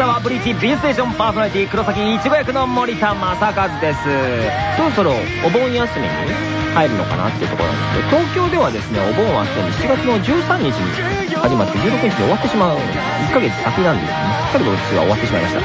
アニプレックスアワブリーチ B ステーションパーソナリティ黒崎いちご役の森田正和です。そろそろお盆休みに入るのかなっていうところなんですけど東京ではですねお盆はすでに7月の13日に始まって16日に終わってしまう。1ヶ月先なんですね。しっかり今年は終わってしまいました。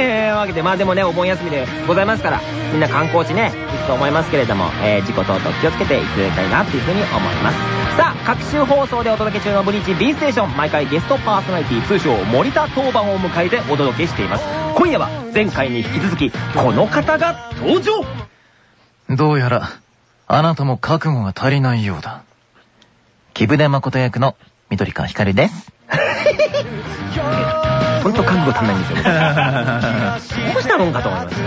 えー、わけでまあでもねお盆休みでございますからみんな観光地ね行くと思いますけれども、えー、事故等々気をつけていただきたいなっていうふうに思いますさあ各週放送でお届け中のブリーチ B ステーション毎回ゲストパーソナリティ通称森田当番を迎えてお届けしています今夜は前回に引き続きこの方が登場どうやら、あなたも覚悟が足りないようだ。木舟誠役の緑川光です。本当覚悟足んないんですよ。どうしたもんかと思います。ね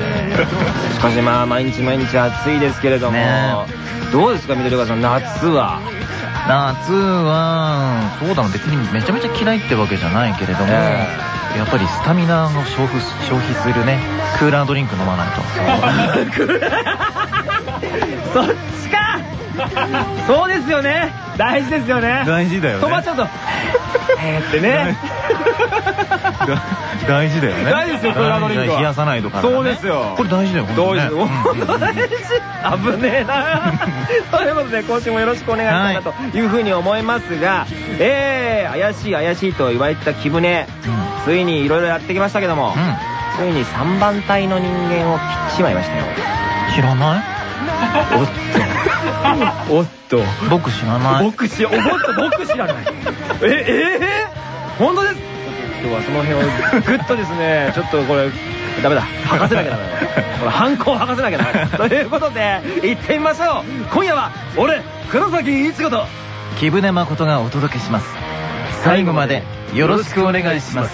しかしまあ毎日毎日暑いですけれども、ね。どうですか緑川さん夏は？夏は、そうだな、別にめちゃめちゃ嫌いってわけじゃないけれども、えやっぱりスタミナを消費消費するね、クーラードリンク飲まないと。そっちか そうですよね。大事ですよね。大事だよね。止まっちゃうとえーってね。大事だよね。大事ですよクーラードリンクは。冷やさないとから、そうですよ。これ大事だよ、どうです本当ね本当大事。危ねえな。ということで今週もよろしくお願いしたいなとい。うふうに思いますが、えー、怪しい怪しいと言われてた木舟。ついにいろいろやってきましたけども、うん。ついに3番隊の人間を切ってしまいましたよ。知らない？おっと僕知らない。僕知らおっと僕知らないえええ？本当です？今日はその辺を ぐっとですねちょっとこれダメだ。吐かせなきゃダメだ これハンコを吐かせなきゃダメだ。ということで行ってみましょう。今夜は俺黒崎一護と木舟誠がお届けします。最後までよろしくお願いします。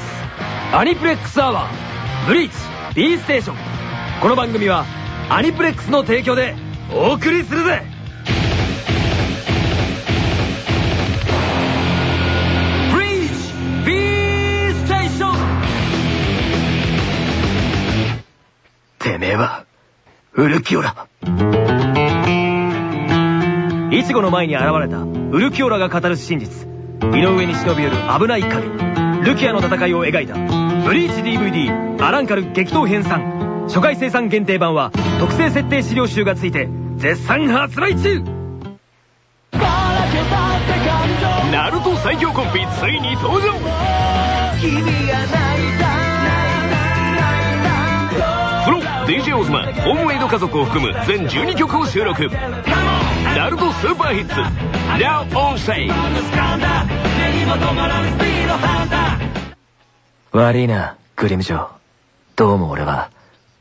アニプレックスアワーブリーチ B ステーション。この番組はアニプレックスの提供でお送りするぜめえはウルキオラ。イチゴの前に現れたウルキオラが語る真実。井上に忍び寄る危ない影。ルキアの戦いを描いたブリーチ DVD アランカル激闘編3初回生産限定版は特製設定資料集がついて絶賛発売中。ナルト最強コンビついに登場。プロ DJ オズマホームメイド家族を含む全12曲を収録。ナルトスーパーヒッツ。Now on sale 悪いなグリムジョーどうも俺は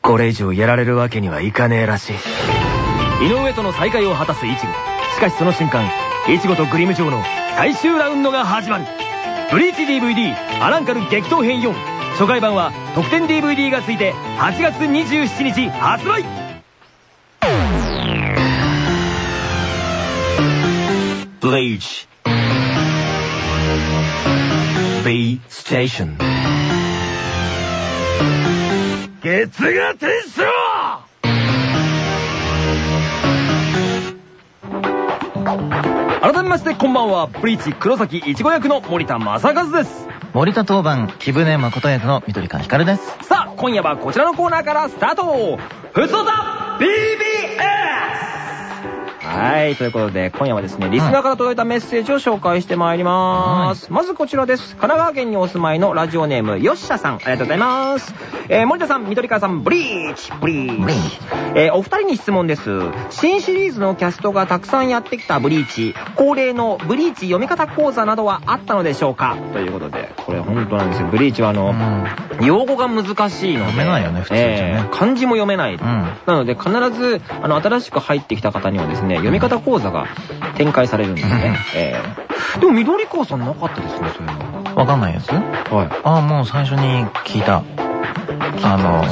これ以上やられるわけにはいかねえらしい。井上との再会を果たすイチゴ。しかしその瞬間イチゴとグリムジョーの最終ラウンドが始まる。ブリーチ DVD アランカル激闘編4初回版は特典 DVD がついて8月27日発売!ブリーチ B ステーション月が天章改めましてこんばんは。ブリーチ黒崎いちご役の森田正和です森田当番、木舟誠役の緑川光です。さあ今夜はこちらのコーナーからスタートふつおた BBS はい、ということで、今夜はですね、リスナーから届いたメッセージを紹介してまいります。まずこちらです。神奈川県にお住まいのラジオネーム、よっしゃさん、ありがとうございます。えー、森田さん、緑川さん、ブリーチ、ブリーチ。えー、お二人に質問です。新シリーズのキャストがたくさんやってきたブリーチ、恒例のブリーチ読み方講座などはあったのでしょうか？ということで、これ本当なんですよ。ブリーチはあの、用語が難しいので。読めないよね普通じゃねえー漢字も読めない。んなので必ず、あの、新しく入ってきた方にはですね、読み方講座が展開されるんですね。えーでも、緑川さんなかったですね、そういうの。わかんないやつはい。ああ、もう最初に聞いた。あの、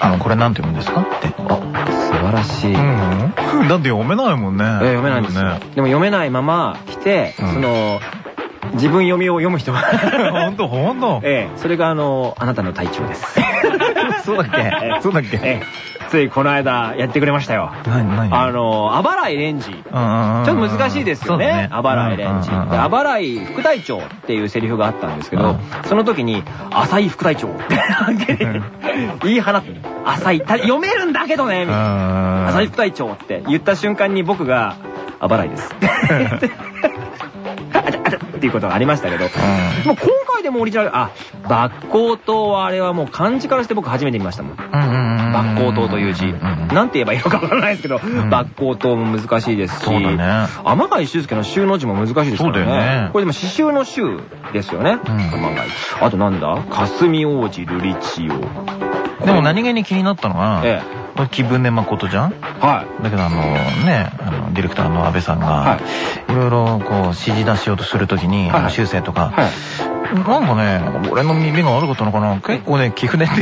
あの、これなんて読むんですか？って。あ、素晴らしい。うん。だって読めないもんね。えー読めないんですよ。ね。でも読めないまま来て、うんその、自分読みを読む人が。ほんとほんとええ、それがあの、あなたの隊長です。そうだっけ？そうだっけ？ええ、ついこの間やってくれましたよ。あの、あばらいレンジ。ちょっと難しいですよね。あばらいレンジ。あばらい副隊長っていうセリフがあったんですけど、その時に、浅井副隊長って言い放って、浅井、読めるんだけどね、みたいな。浅井副隊長って言った瞬間に僕が、あばらいです。っていうことがありましたけど、もう今回でもオリジナル、あ、抜光灯はあれはもう漢字からして僕初めて見ましたもん。抜光灯という字。なんて言えばいいのかわからないですけど、抜光灯も難しいですし、そうだね。天貝修介の週の字も難しいですからね。そうだよね。これでも刺繍の週ですよね。天貝。あとなんだ？霞王子瑠璃千代。でも何気に気になったのは、ええ、これ木舟誠じゃん？はい。だけどあのね、あの、ディレクターの安倍さんが、はい、いろいろこう指示出しようとするときに、はい、修正とか、はい、なんかね、俺の耳が悪かったのかな？結構ね、木舟って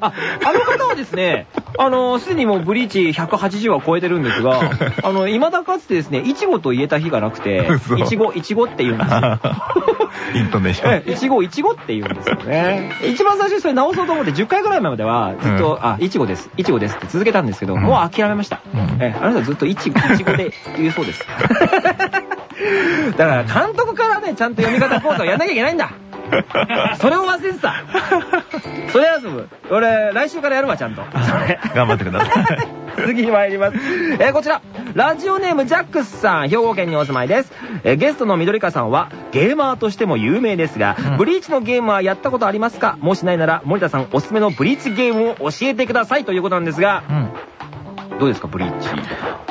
あ、あの方はですね、あの、すでにもうブリーチ180は超えてるんですが、あの、未だかつてですね、いちごと言えた日がなくて、いちご、いちごって言うんですよ。イントネーション。いちご、いちごって言うんですよね。一番最初にそれ直そうと思って10回ぐらい前までは、ずっと、あ、いちごです、いちごですって続けたんですけど、もう諦めました。え、あなたずっといちご、いちごで言うそうです。だから監督からね、ちゃんと読み方講座をやんなきゃいけないんだ。それを忘れてた。それはそう。俺、来週からやるわ、ちゃんと。頑張ってください。次に参ります。えー、こちら、ラジオネームジャックスさん、兵庫県にお住まいです。えー、ゲストの緑川さんは、ゲーマーとしても有名ですが、うん、ブリーチのゲームはやったことありますか？もしないなら、森田さんおすすめのブリーチゲームを教えてくださいということなんですが、うんどうですか、ブリーチ。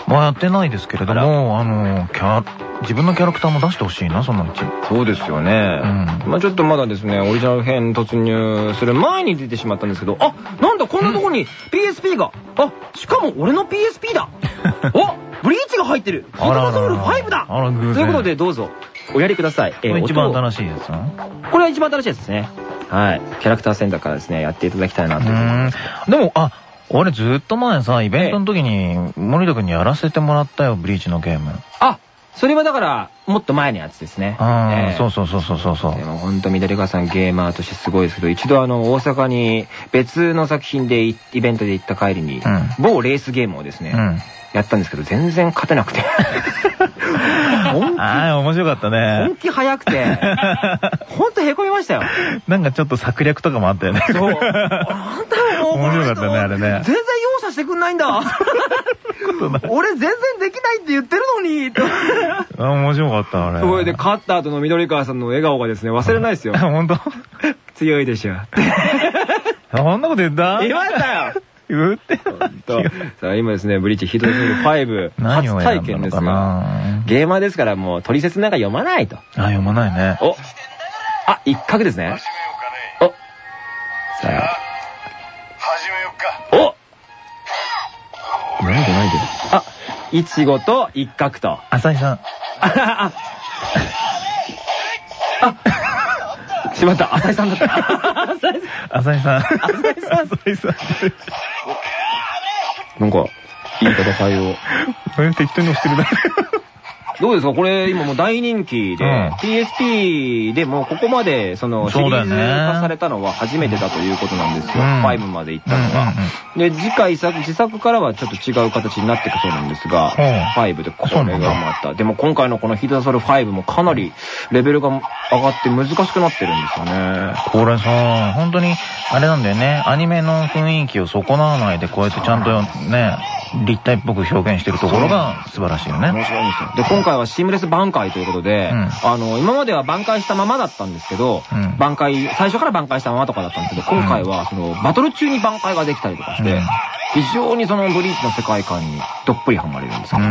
まあやってないですけれども、あの、キャ自分のキャラクターも出してほしいな、そのうち。そうですよね。うん、まあちょっとまだですね、オリジナル編突入する前に出てしまったんですけど、あなんだ、こんなとこに PSP が。あ、しかも俺の PSP だ。おブリーチが入ってる。ヒートソウル5だ。あら、偶然。ということでどうぞ、おやりください。えー、一番新しいやつこれは一番新しいやつですね。はい。キャラクターセンターからですね、やっていただきたいなと思いでも、あ、俺ずっと前さ、イベントの時に森田君にやらせてもらったよ、ブリーチのゲーム。あそれはだから、もっと前のやつですね。ああ、そうそうそうそうそうそう。でも本当緑川さんゲーマーとしてすごいですけど、一度あの、大阪に別の作品でイベントで行った帰りに、某レースゲームをですね、やったんですけど、全然勝てなくて。ああ、面白かったね。本気早くて、ほんと凹みましたよ。なんかちょっと策略とかもあったよね。そう。あんたも面白かったね、あれね。全然容赦してくんないんだ。俺全然できないって言ってるのに。あ、面白かった、あれ。それで勝った後の緑川さんの笑顔がですね、忘れないですよ。ほんと強いでしょ。そんなこと言った？言いましたよ。言ってさあ今ですね、ブリーチヒートフル5初体験ですが、ゲーマーですからもう取説なんか読まないと。あ、読まないね。おあ、一角ですね。おさあ。始めよっか。おないでないで。あ、いちごと一角と。浅井さん。あ、あ、しまった、浅井さんだった。浅井さん。浅井さん。浅井さん。なんか、いい戦いを。これ適当に押してるだけ。どうですか？これ今もう大人気で、PSP でもここまでそのシリーズ化されたのは初めてだということなんですよ。5まで行ったのが。で、次回作、自作からはちょっと違う形になっていくそうなんですが、5でこれがまた。でも今回のこのヒートソル5もかなりレベルが上がって難しくなってるんですよね。これさ、本当にあれなんだよね。アニメの雰囲気を損なわないでこうやってちゃんとね、立体っぽく表現してるところが素晴らしいよね。面白いんですよ。で、今回はシームレス挽回ということで、うん、あの、今までは挽回したままだったんですけど、うん、挽回、最初から挽回したままとかだったんですけど、今回はその、バトル中に挽回ができたりとかして、うん、非常にそのブリーチの世界観にどっぷりハマれるんですよ。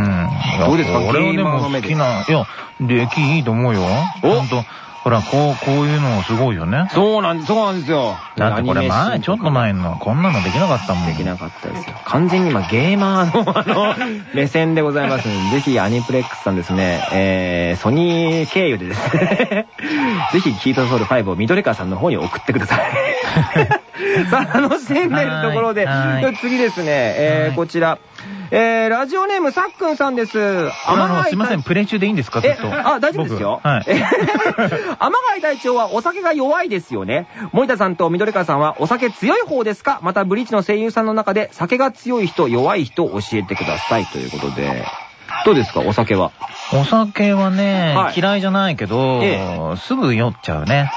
どうですか？俺はでも好きな、いや、出来いいと思うよ。お本当ほら、こう、こういうのすごいよね。そうなんです、そうなんですよ。だってこれ前、ちょっと前の、こんなのできなかったもん。できなかったですよ。完全に今、ゲーマーの、あの、目線でございますぜひアニプレックスさんですね、えー、ソニー経由でですね、ぜひヒートソウル5を緑川さんの方に送ってください。さ あ、楽しんでるところで、次ですね、えー、こちら、えー、ラジオネームさっくんさんです。あの、すいません、プレイ中でいいんですかずっと。あ、大丈夫ですよ。はい。天貝隊長はお酒が弱いですよね。森田さんと緑川さんはお酒強い方ですか？またブリーチの声優さんの中で酒が強い人、弱い人教えてくださいということで。どうですか、お酒は？お酒はね、嫌いじゃないけど、すぐ酔っちゃうね。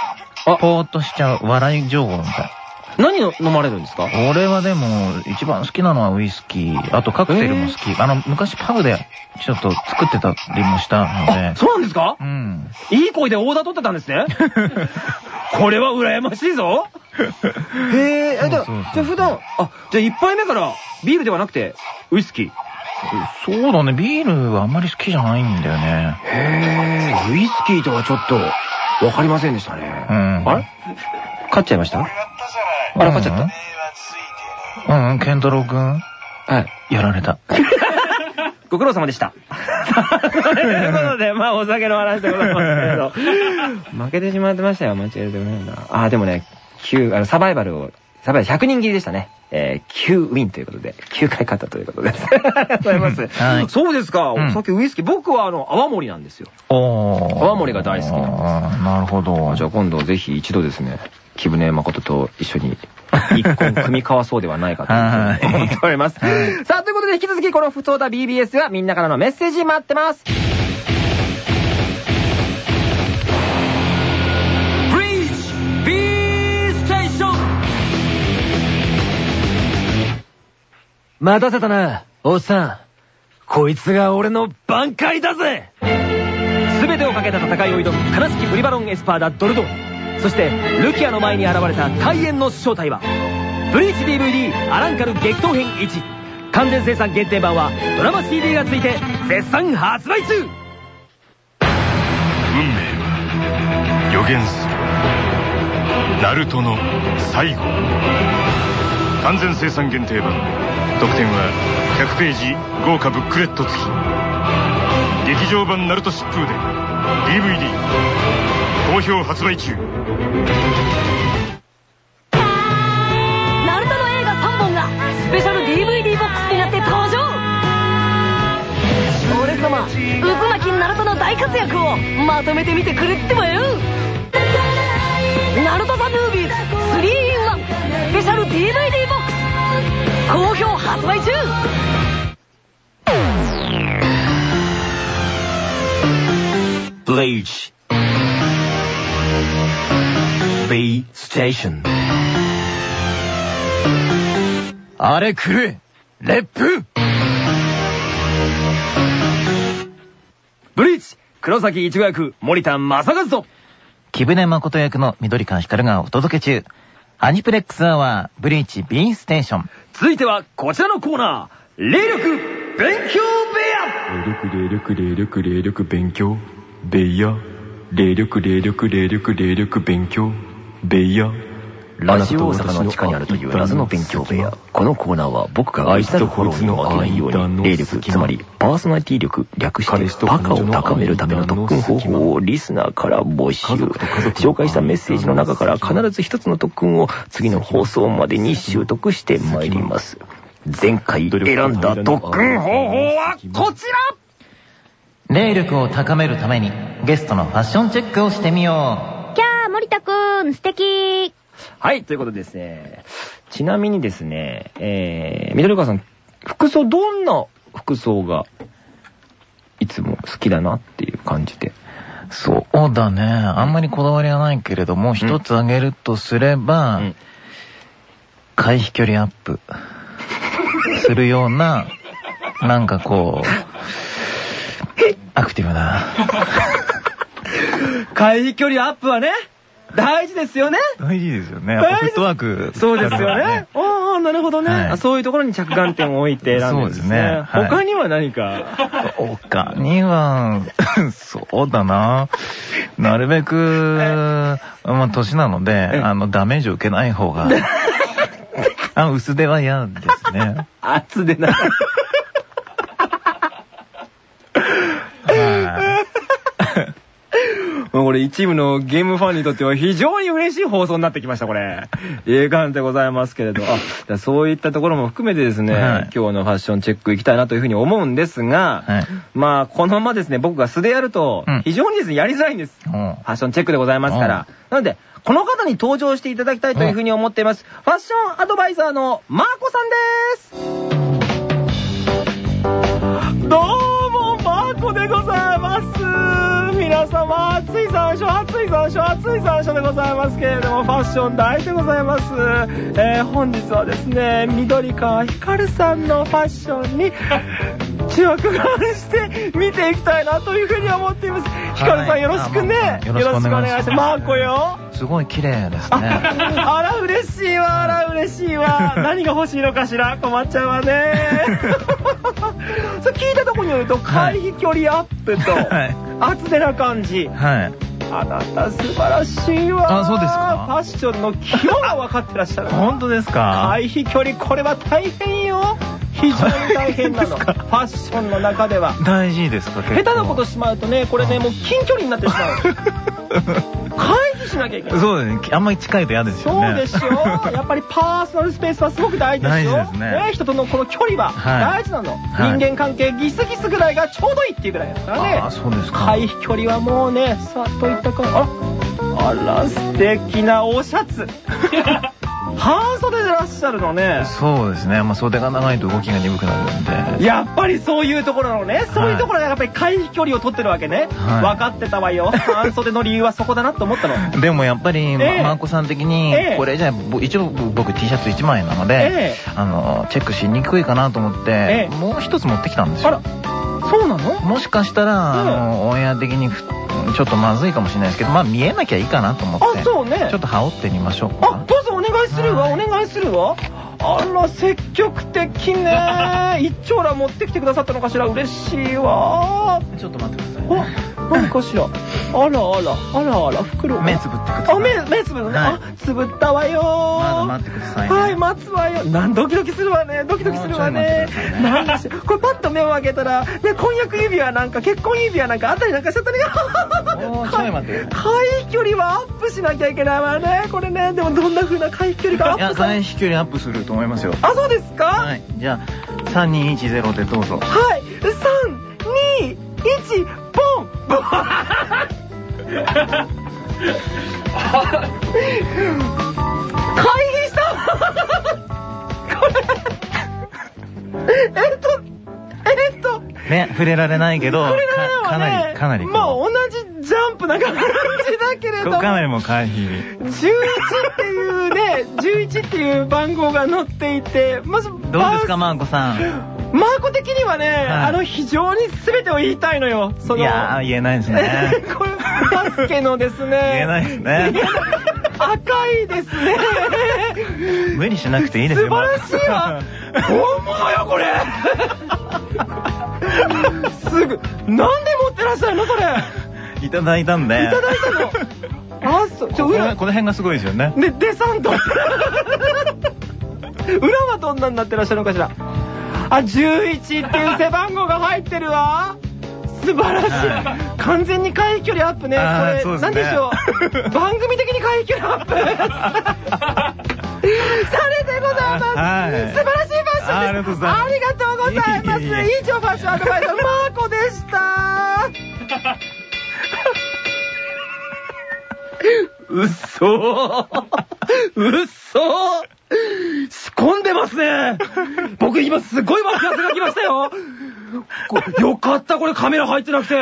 ぽーっとしちゃう、笑い情報みたい。何を飲まれるんですか？俺はでも、一番好きなのはウイスキー。あとカクテルも好き。あの、昔パブでちょっと作ってたりもしたので。そうなんですか？うん。いい声でオーダー取ってたんですね これは羨ましいぞへえ、じゃあ普段、あ、じゃあ一杯目からビールではなくて、ウイスキーそうだね、ビールはあんまり好きじゃないんだよね。へえ、ウイスキーとはちょっと、わかりませんでしたね。うん。あれ？勝っちゃいました？あら、勝っちゃったうん、ケントロウくん。はい。やられた。ご苦労様でした。ということで、まあ、お酒の話でございますけれど。負けてしまってましたよ、間違えてごめんな。あ、でもね、9、あの、サバイバルを、サバイバル100人切りでしたね。えー、9ウィンということで、9回勝ったということです。ありがとうございます。はい、そうですか、お酒ウイスキー。僕はあの、泡盛なんですよ。泡盛が大好きなんです。なるほど。じゃあ今度ぜひ一度ですね、木舟誠と一緒に一本組み交わそうではないかと思っております。さあ、ということで引き続きこの不当だ BBS はみんなからのメッセージ待ってます。待たせたな、おっさん。こいつが俺の挽回だぜ全てをかけた戦いを挑む悲しきブリバロンエスパーダドルドンそしてルキアの前に現れた開演の正体はブリーチ DVD アランカル激闘編1完全生産限定版はドラマ CD がついて絶賛発売中。運命は予言する。ナルトの最後。完全生産限定版。特典は100ページ豪華ブックレット付き。劇場版ナルト疾風で DVD 好評発売中。ナルトの映画3本がスペシャル DVD ボックスになって登場。俺様渦巻きナルトの大活躍をまとめてみてくれってばよ。ナルトザムービーズ 3in1 スペシャル DVD ボックス。好評発売中。ブリーチ B ステーションあれくれレップ。ブリーチ。黒崎一護役森田正和と。木舟誠役の緑川光がお届け中。アニプレックスアワーブリーチ B ステーション。続いてはこちらのコーナー、霊力勉強部屋。霊力霊力霊力勉強部屋霊力霊力霊力霊力勉強。部屋ラジオ大阪の地下にあるという謎の勉強部屋。このコーナーは僕が愛したフォローに負けないように、霊力、つまりパーソナリティ力、略してバカを高めるための特訓方法をリスナーから募集。紹介したメッセージの中から必ず一つの特訓を次の放送までに習得してまいります。前回選んだ特訓方法はこちら霊力を高めるためにゲストのファッションチェックをしてみよう。キャー、森田くん、素敵はい、ということでですね、ちなみにですね、えー、緑川さん、服装、どんな服装が、いつも好きだなっていう感じで。そうだね。あんまりこだわりはないけれども、一つ挙げるとすれば、うん、回避距離アップするような、なんかこう、アクティブな。回避距離アップはね、大事ですよね。大事ですよね。やっぱフットワーク。そうですよね。ああ、なるほどね、そういうところに着眼点を置いて選んでるんですね。他には何か？他には、そうだな。なるべく、まあ、年なので、あの、ダメージを受けない方が。あ、薄手は嫌ですね。厚手な。ここれ一部のゲームファンにとっては非常に嬉しい放送になってきました、これ。ええ感じでございますけれど。あ、そういったところも含めてですね、はい今日のファッションチェックいきたいなというふうに思うんですが、はいまあ、このままですね、僕が素でやるとうん、非常にですね、やりづらいんです。うんファッションチェックでございますから。なので、この方に登場していただきたいというふうに思っています。ファッションアドバイザーのマーコさんです。どうも、マーコでございます。皆様、暑い残暑、暑い残暑、暑い残暑でございますけれども、ファッション大でございます。えー、本日はですね、緑川光さんのファッションに、注目して見ていきたいなというふうに思っています。ひかるさんよろしくね。あよろしくお願いします。マーコよ。すごい綺麗ですあね。あら嬉しいわ、あら嬉しいわ。何が欲しいのかしら？困っちゃうわね。聞いたところによると、回避距離アップとはい、厚手な感じ。はい。あなた素晴らしいわ。あそうですか？ファッションの肝が分かってらっしゃる。本当ですか？回避距離、これは大変よ。非常に大変なの。ファッションの中では。大事ですか？下手なことしまうとね、これね、もう近距離になってしまう。回避しなきゃいけない。そうですね。あんまり近いと嫌ですよね。そうでしょ やっぱりパーソナルスペースはすごく大事でしょ大事ですね人とのこの距離ははい大事なの。はい人間関係ギスギスぐらいがちょうどいいっていうぐらいですからね。あそうですか回避距離はもうね、さあ、といったか、ああら、素敵なおシャツ。半袖でいらっしゃるのね。そうですね。まあ袖が長いと動きが鈍くなるんで。やっぱりそういうところのね、そういうところがやっぱり回避距離を取ってるわけね。はい分かってたわよ。半袖の理由はそこだなと思ったの。でもやっぱり、まええマーコさん的にええ、これじゃあ、ぼ一応僕 T シャツ1枚なのえでえ、あの、チェックしにくいかなと思っええて、もう一つ持ってきたんですあらよ。、そうなの？もしかしたら、あの、オンエア的にふちょっとまずいかもしれないですけど、まあ見えなきゃいいかなと思って。あそうねちょっと羽織ってみましょうあか。、どうぞお願いするわ、はいお願いするわ。あら、積極的ね。一丁羅持ってきてくださったのかしら。嬉しいわ。ちょっと待ってくださいね。あ、何かしら。あ らあら、あらあら、袋。目つぶってくださいあ、目、目つぶるね。はいあ、つぶったわよ。まだ待ってくださいねはい、待つわよ。なんドキドキするわね。ドキドキするわねなんでしこれパッと目を開けたら、ね、婚約指輪なんか、結婚指輪なんかあったりなんかしちゃったり。もうちょい待って 回避距離はアップしなきゃいけないわね。これね、でもどんな風な回避距離がアップされ回避距離アップすると思いますよ。あ、そうですか？は。はいい。じゃあ、3210でどうぞ。3、2、1、ポン 回避したこれ。えっと、えっと、ね、触れられないけど、かかなり、かなり。まあ同じジャンプな感じだけれども。かなりもう回避。11っていうね、11っていう番号が載っていて、まず、どうですか、マーコさん？マーコ的にはね、あの、非常に全てを言いたいのよ。そのいやー、言えないですね。これ、バスケのですね。言えないですね。赤いですね。無理しなくていいですよ。素晴らしいわ。本物よ、これ。すぐ、なんで持ってらっしゃるの、それ。いただいたんで。いただいたの。あ、そう、ちょ、こ裏の、この辺がすごいですよね。で、デサント。裏はどんなになってらっしゃるのかしら。あ、11っていう背番号が入ってるわ。素晴らしい。は完全に回避距離アップね。これ、あーそうでしょう。番組的に回避距離アップ。されてございます。はい素晴らしいファッションです。あありがとうございます以上、ファッションアドバイザー、マーコでした。うそうそ仕込んでますね僕今すごい爆発が来ましたよこよかったこれカメラ入ってなくて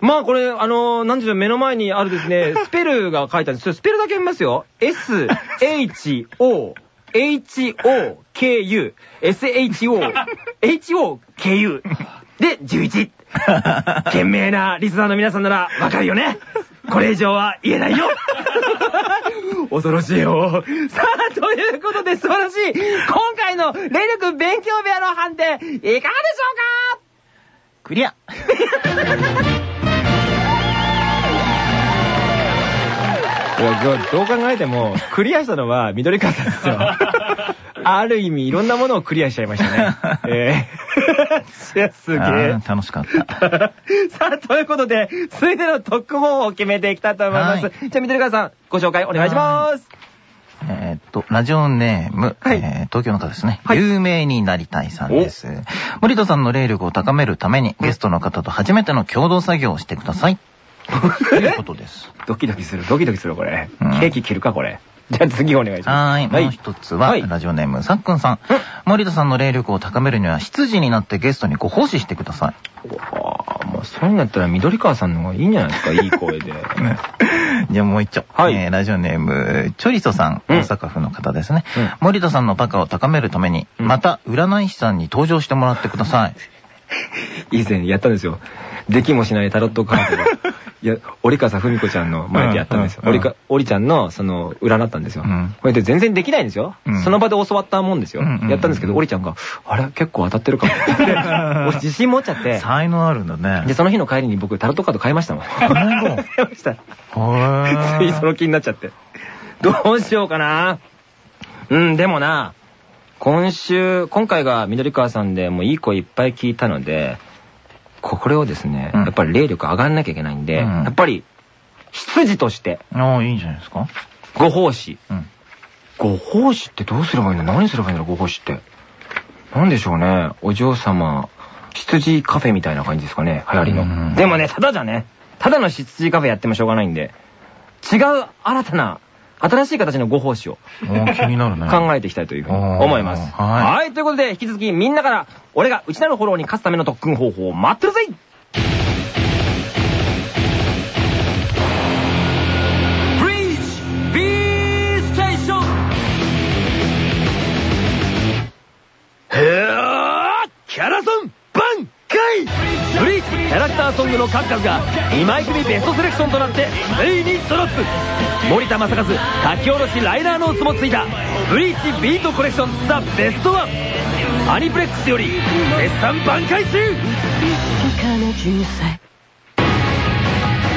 まあこれ、あのー、なんう、目の前にあるですね、スペルが書いてあるんです。スペルだけ見ますよ。S, H, O, H, O, K, U, S, H, O, H, O, K, U. で、11。賢明なリスナーの皆さんならわかるよねこれ以上は言えないよ 恐ろしいよ。さあ、ということで素晴らしい今回の霊力勉強部屋の判定、いかがでしょうか？クリア。いや、どう考えても、クリアしたのは緑川さんですよ。ある意味いろんなものをクリアしちゃいましたね。え ー、いやすげあえ。ー楽しかった。さあ、ということで、続いての特報を決めていきたいと思います。はじゃあ、みどりかさん、ご紹介お願いします。えーっと、ラジオネーム、はいえー東京の方ですね、はい有名になりたいさんです。森田さんの霊力を高めるために、ゲストの方と初めての共同作業をしてください。ということです。ドキドキする、ドキドキする、これ。うんケーキ切るか、これ。じゃあ次お願いします。はーい。もう一つは、はいラジオネーム、さっくんさん。森田さんの霊力を高めるには、執事になってゲストにご奉仕してください。ああ、もうそういうんだったら緑川さんの方がいいんじゃないですか、いい声で。じゃあもう一丁。はいえーラジオネーム、チョリソさん、うん大阪府の方ですね。うん森田さんのバカを高めるために、うんまた占い師さんに登場してもらってください。以前やったんですよ。できもしないタロットカードが。いや、折笠文子ちゃんの前でやったんですよ。うんうんちゃんの、その、占ったんですよ。うんこれで全然できないんですよ。うんその場で教わったもんですよ。うんうんうんやったんですけど、折ちゃんが、あれ？結構当たってるかも。俺自信持っちゃって。才能あるんだね。で、その日の帰りに僕タロットカード買いましたもん。買いました。つ いその気になっちゃって。どうしようかな。うん、でもな、今週、今回が緑川さんでもういい声いっぱい聞いたので、ここれをですね、うんやっぱり霊力上がんなきゃいけないんで、うんやっぱり、執事として、ああ、いいんじゃないですか。ご奉仕。うん。ご奉仕ってどうすればいいの？何すればいいの？ご奉仕って。なんでしょうね。お嬢様、羊カフェみたいな感じですかね。流行りの。うんでもね、ただじゃね、ただの羊カフェやってもしょうがないんで、違う新たな、新しい形のご奉仕を気になるね。考えていきたいというふうに思います。はいはい。ということで、引き続きみんなから、俺が内なるフォローに勝つための特訓方法を待ってるぜへーキャラソン挽回ブリーチキャラクターソングの数々が2枚組ベストセレクションとなってついにドロップ森田正和書き下ろしライナーノーツもついた。ブリーチビートコレクションザ・ベストワン。アニプレックスより絶賛挽回中。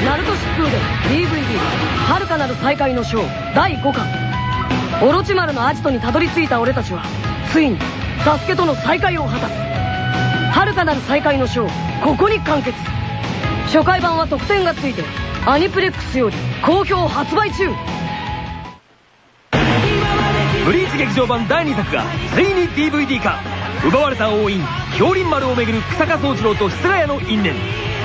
ナルト疾風で DVD「遥かなる再会の章」第5巻。オロチマルのアジトにたどり着いた俺たちはついにサスケとの再会を果たす。遥かなる再会の章ここに完結。初回版は特典がついてアニプレックスより好評発売中。ブリーチ劇場版第2作がついに DVD 化。奪われた王院氷林丸をめぐる草加宗次郎と室ヶ谷の因縁。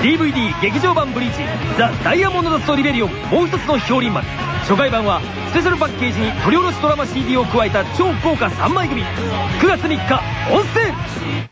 DVD 劇場版ブリーチザ・ダイヤモンド・ダスト・リベリオンもう一つの氷林丸初回版はスペシャルパッケージに取り下ろしドラマ CD を加えた超豪華3枚組。9月3日音声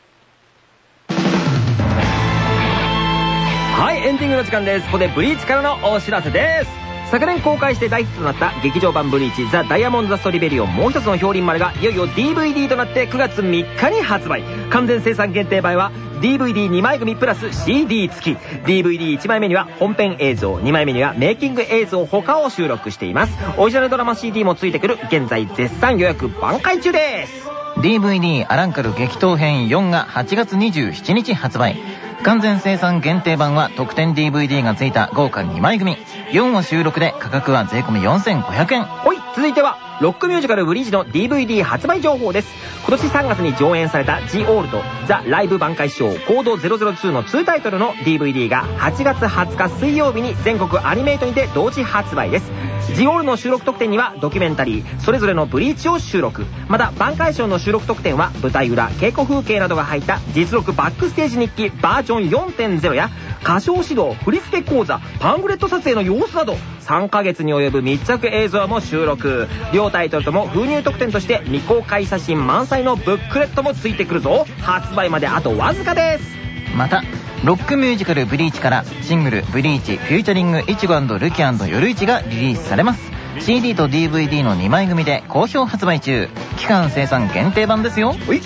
はい、エンディングの時間です。ここでブリーチからのお知らせです。昨年公開して大ヒットとなった劇場版ブリーチザ・ダイヤモンド・ザ・ストリベリオンもう一つの氷林丸がいよいよ DVD となって9月3日に発売。完全生産限定版は DVD2 枚組プラス CD 付き。DVD1 枚目には本編映像、2枚目にはメイキング映像他を収録しています。オリジナルドラマ CD も付いてくる現在絶賛予約挽回中です。DVD アランカル激闘編4が8月27日発売。完全生産限定版は特典 DVD が付いた豪華2枚組。4を収録で価格は税込4500円。はい、続いては、ロックミュージカルブリーチの DVD 発売情報です。今年3月に上演された The Old The ライブ挽回ショーコード002の2タイトルの DVD が8月20日水曜日に全国アニメイトにて同時発売です。The Old の収録特典にはドキュメンタリー、それぞれのブリーチを収録。また、挽回ショーの収録特典は舞台裏、稽古風景などが入った実録バックステージ日記バージョン4.0や歌唱指導、振付講座、パンフレット撮影の様子など、3ヶ月に及ぶ密着映像も収録。両タイトルとも封入特典として未公開写真満載のブックレットもついてくるぞ。発売まであとわずかです。また、ロックミュージカルブリーチからシングルブリーチフューチャリングイチゴルキ夜市がリリースされます。CD と DVD の2枚組で好評発売中。期間生産限定版ですよ。はい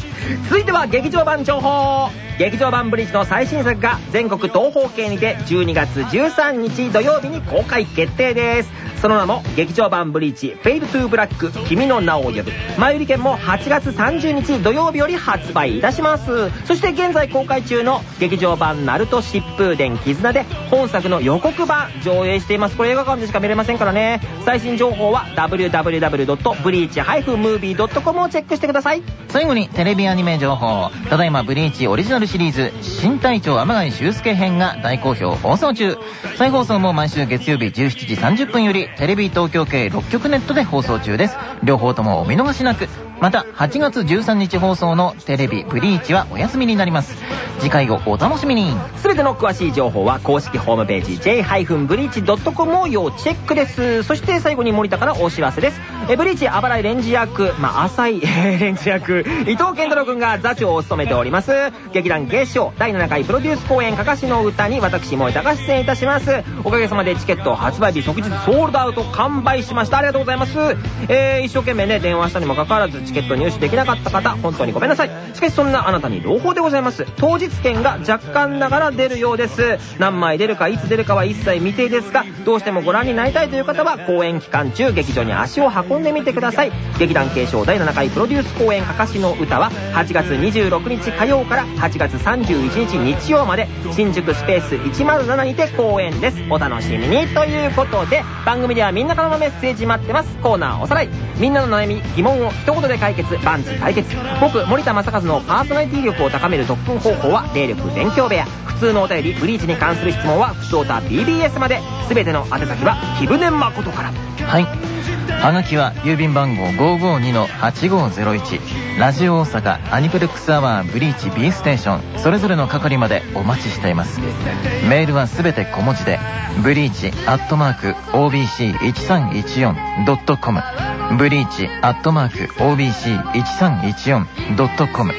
続いては劇場版情報劇場版ブリーチの最新作が全国東方系にて12月13日土曜日に公開決定です。その名も劇場版ブリーチフェイルトゥーブラック君の名を呼ぶ。前売り券も8月30日土曜日より発売いたします。そして現在公開中の劇場版ナルト疾風伝絆で本作の予告版上映しています。これ映画館でしか見れませんからね。最新情報は www.breach-movie.com をチェックしてください最後にテレビアニメ情報ただいまブリーチオリジナルルシリーズ新隊長天海修介編が大好評放送中。再放送も毎週月曜日17時30分よりテレビ東京系6局ネットで放送中です。両方ともお見逃しなく。また8月13日放送のテレビブリーチはお休みになります。次回をお楽しみに。全ての詳しい情報は公式ホームページ j-breach.com を要チェックです。そして最後に森田からお知らせです。えブリーチあばらいレンジ役まあ浅いレンジ役伊藤健太郎くんが座長を務めております。劇団芸賞第7回プロデュース公演かかしの歌に私森田が出演いたします。おかげさまでチケット発売日即日ソールドアウト完売しました。ありがとうございます。えー、一生懸命ね電話したにもかかわらずチケット入手できなかった方本当にごめんなさい。しかしそんなあなたに朗報でございます。当日券が若干ながら出るようです。何枚出るかいつ出るかは一切未定ですがどうしてもご覧になりたいという方は公演期間中劇場に足を運んでみてください。劇団継承第7回プロデュース公演かかしの歌は8月26日火曜から8月31日日曜まで新宿スペース107にて公演です。お楽しみに。ということで番組ではみんなからのメッセージ待ってます。コーナーおさらい。みんなの悩み疑問を一言で解決万事解決。僕森田正和のパーソナリティ力を高める特訓方法は霊力勉強部屋。普通のお便りブリーチに関する質問は普通歌 BBS まで。全ての宛先は貴船誠から。はい。はがきは郵便番号552-8501ラジオ大阪アニプレックスアワーブリーチ B ステーション。それぞれの係までお待ちしています。メールはすべて小文字でブリーチアットマーク OBC1314.com ブリーチアットマーク OBC1314.com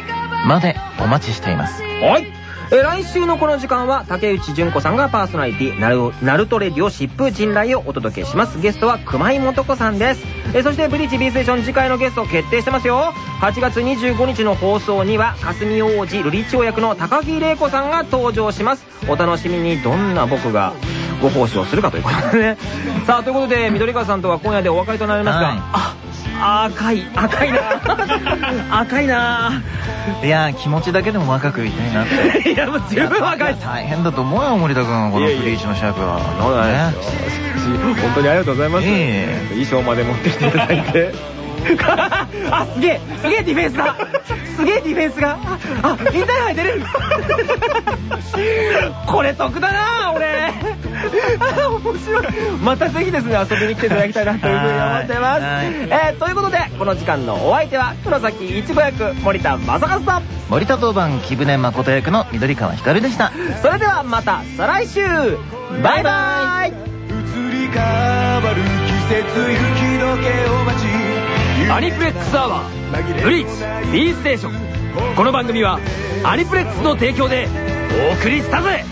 までお待ちしています。はい。えー来週のこの時間は竹内純子さんがパーソナリティナルナルトレディオ疾風陣雷をお届けします。ゲストは熊井素子さんです、えーそしてブリーチ B ステーション次回のゲスト決定してますよ。8月25日の放送には霞王子瑠璃長役の高木玲子さんが登場します。お楽しみにどんな僕がご奉仕をするかということでね。さあということで緑川さんとは今夜でお別れとなりますが、はい。あ赤い赤いな。赤いな。いやー気持ちだけでも若くいたいなって。いやもう十分若い。大変だと思うよ森田君このブリーチの主役は。そうなんですよ本当にありがとうございます、え衣装まで持ってきていただいて。あすげえ。すげえディフェンスだ。すげえディフェンスが。ああインターハイ出れる。これ得だな俺。あ面白い。またぜひですね遊びに来ていただきたいなというふうに思ってます。はいえー、ということでこの時間のお相手は黒崎いちご役森田正和さん。森田当番木舟誠役の緑川光でした。それではまた再来週。バイバイ。移り変わる季節雪解けを待ち。アニプレックスアワーブリーチ B ステーション。この番組はアニプレックスの提供でお送りしたぜ